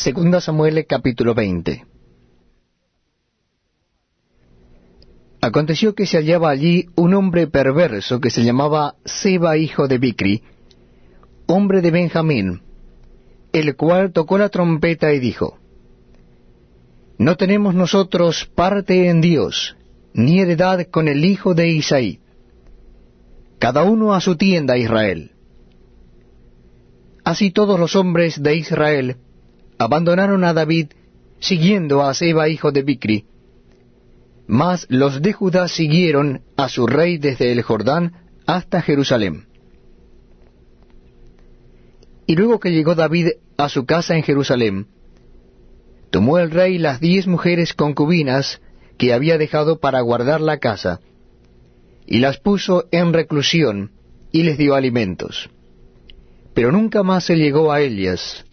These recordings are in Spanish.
Segunda Samuel capítulo 20 Aconteció que se hallaba allí un hombre perverso que se llamaba Seba hijo de Bicri, hombre de Benjamín, el cual tocó la trompeta y dijo, No tenemos nosotros parte en Dios, ni heredad con el hijo de Isaí. Cada uno a su tienda, Israel. Así todos los hombres de Israel abandonaron a David siguiendo a Seba hijo de Bicri, mas los de Judá siguieron a su rey desde el Jordán hasta Jerusalén. Y luego que llegó David a su casa en Jerusalén, tomó el rey las diez mujeres concubinas que había dejado para guardar la casa, y las puso en reclusión, y les dio alimentos. Pero nunca más se llegó a ellas,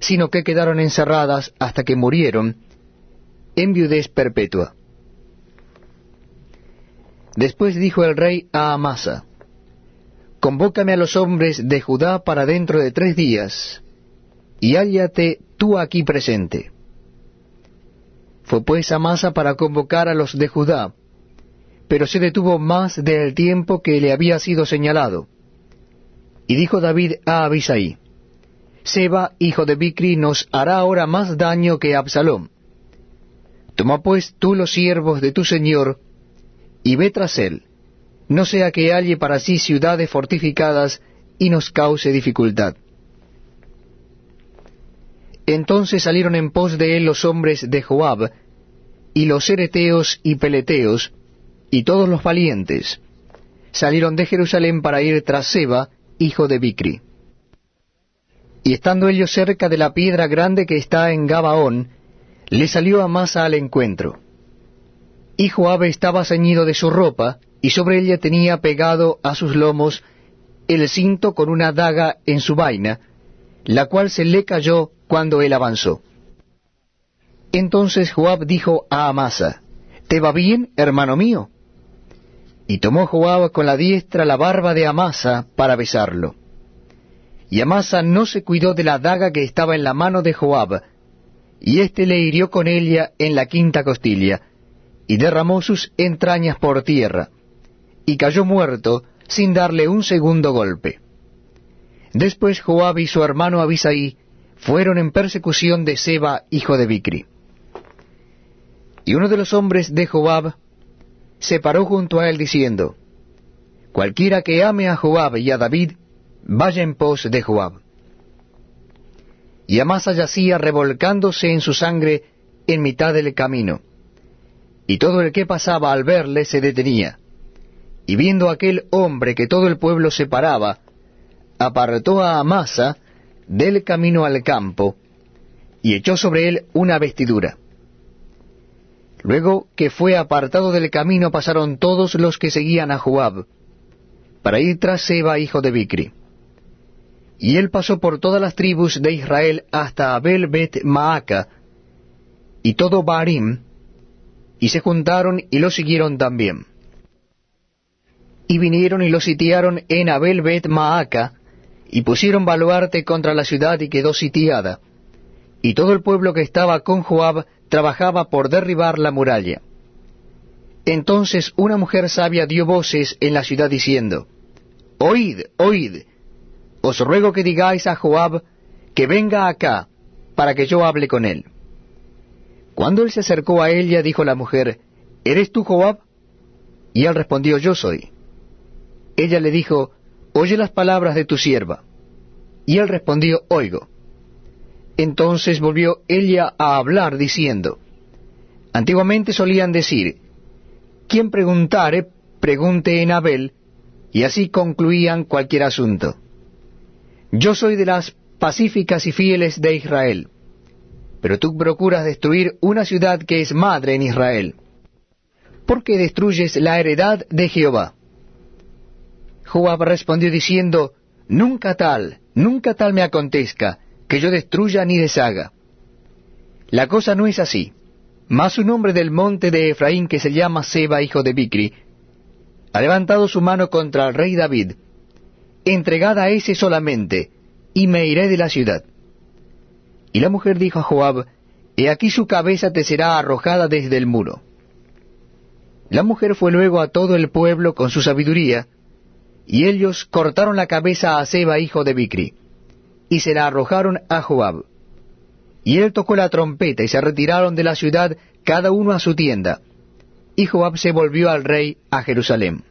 sino que quedaron encerradas hasta que murieron en viudez perpetua. Después dijo el rey a Amasa, Convócame a los hombres de Judá para dentro de tres días, y hállate tú aquí presente. Fue pues Amasa para convocar a los de Judá, pero se detuvo más del tiempo que le había sido señalado. Y dijo David a Abisai, Seba, hijo de Bicri, nos hará ahora más daño que Absalom. Toma pues tú los siervos de tu señor, y ve tras él, no sea que halle para sí ciudades fortificadas y nos cause dificultad. Entonces salieron en pos de él los hombres de Joab, y los ereteos y peleteos, y todos los valientes, salieron de Jerusalén para ir tras Seba, hijo de Bicri. Y estando ellos cerca de la piedra grande que está en Gabaón, le salió Amasa al encuentro y Joab estaba ceñido de su ropa, y sobre ella tenía pegado a sus lomos el cinto con una daga en su vaina, la cual se le cayó cuando él avanzó. Entonces Joab dijo a Amasa, ¿Te va bien, hermano mío? Y tomó Joab con la diestra la barba de Amasa para besarlo. Y Amasa no se cuidó de la daga que estaba en la mano de Joab, y éste le hirió con ella en la quinta costilla, y derramó sus entrañas por tierra, y cayó muerto sin darle un segundo golpe. Después Joab y su hermano Abisaí fueron en persecución de Seba, hijo de Bicri. Y uno de los hombres de Joab se paró junto a él diciendo, Cualquiera que ame a Joab y a David, vaya en pos de Joab. Y Amasa yacía revolcándose en su sangre en mitad del camino y todo el que pasaba al verle se detenía. Y viendo aquel hombre que todo el pueblo se paraba, apartó a Amasa del camino al campo, y echó sobre él una vestidura. Luego que fue apartado del camino pasaron todos los que seguían a Joab, para ir tras Seba, hijo de Bicri. Y él pasó por todas las tribus de Israel hasta Abel Bet Maaca, y todo Barim, y se juntaron y lo siguieron también. Y vinieron y lo sitiaron en Abel Bet Maaca, y pusieron baluarte contra la ciudad y quedó sitiada. Y todo el pueblo que estaba con Joab trabajaba por derribar la muralla. Entonces una mujer sabia dio voces en la ciudad diciendo, Oíd, oíd, os ruego que digáis a Joab que venga acá, para que yo hable con él. Cuando él se acercó a ella, dijo la mujer, ¿Eres tú Joab? Y él respondió, Yo soy. Ella le dijo, Oye las palabras de tu sierva. Y él respondió, Oigo. Entonces volvió ella a hablar, diciendo, Antiguamente solían decir, Quien preguntare, pregunte en Abel, y así concluían cualquier asunto. Yo soy de las pacíficas y fieles de Israel pero tú procuras destruir una ciudad que es madre en Israel. ¿Por qué destruyes la heredad de Jehová? Joab respondió diciendo, Nunca tal, nunca tal me acontezca, que yo destruya ni deshaga. La cosa no es así. Mas un hombre del monte de Efraín que se llama Seba, hijo de Bicri, ha levantado su mano contra el rey David. Entregada a ese solamente, y me iré de la ciudad Y la mujer dijo a Joab, He aquí su cabeza te será arrojada desde el muro. La mujer fue luego a todo el pueblo con su sabiduría, y ellos cortaron la cabeza a Seba, hijo de Bicri, y se la arrojaron a Joab. Y él tocó la trompeta, y se retiraron de la ciudad cada uno a su tienda, y Joab se volvió al rey a Jerusalén.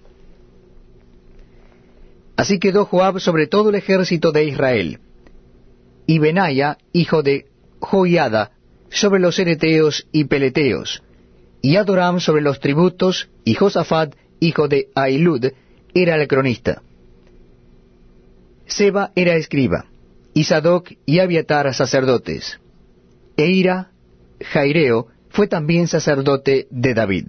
Así quedó Joab sobre todo el ejército de Israel, y Benaya, hijo de Joiada, sobre los ereteos y peleteos, y Adoram sobre los tributos, y Josafat, hijo de Ailud, era el cronista. Seba era escriba, y Sadoc y Abiatar sacerdotes. Eira, Jaireo, fue también sacerdote de David.